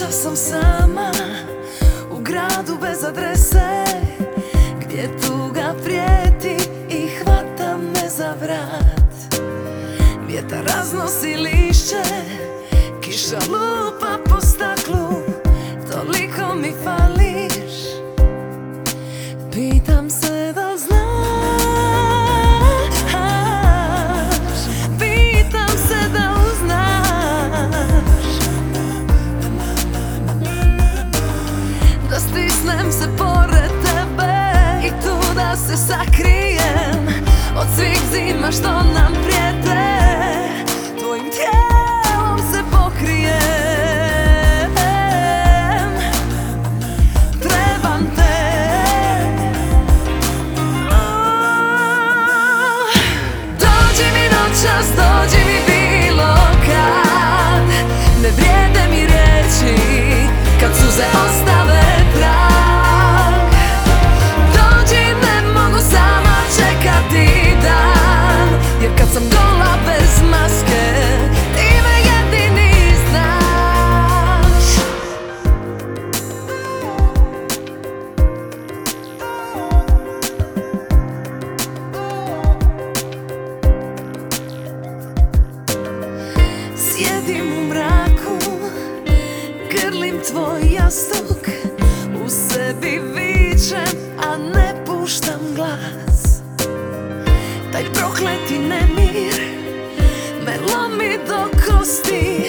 Osjećao sam sama u gradu bez adrese Gdje tuga prijeti i hvata me za vrat. Vjetar raznosi lišće, kiša lupa po staklu Toliko mi fali. tvoj jastuk U sebi vičem, a ne puštam glas. Taj prokleti nemir me lomi do kosti.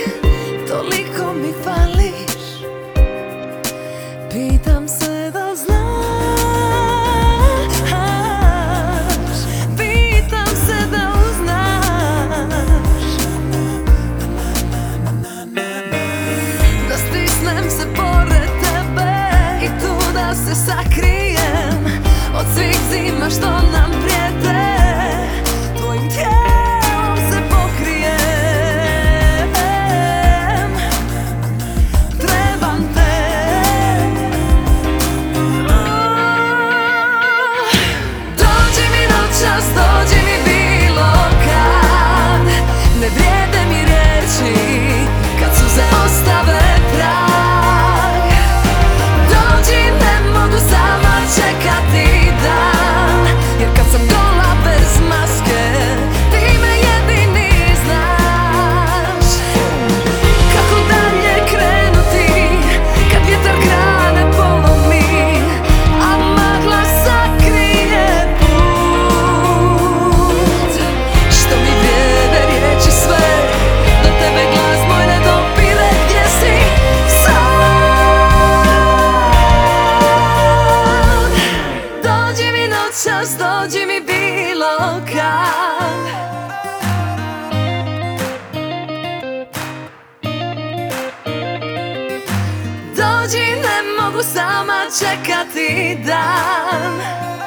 vraćaš dođi mi bilo kad. Dođi ne mogu sama čekati dan.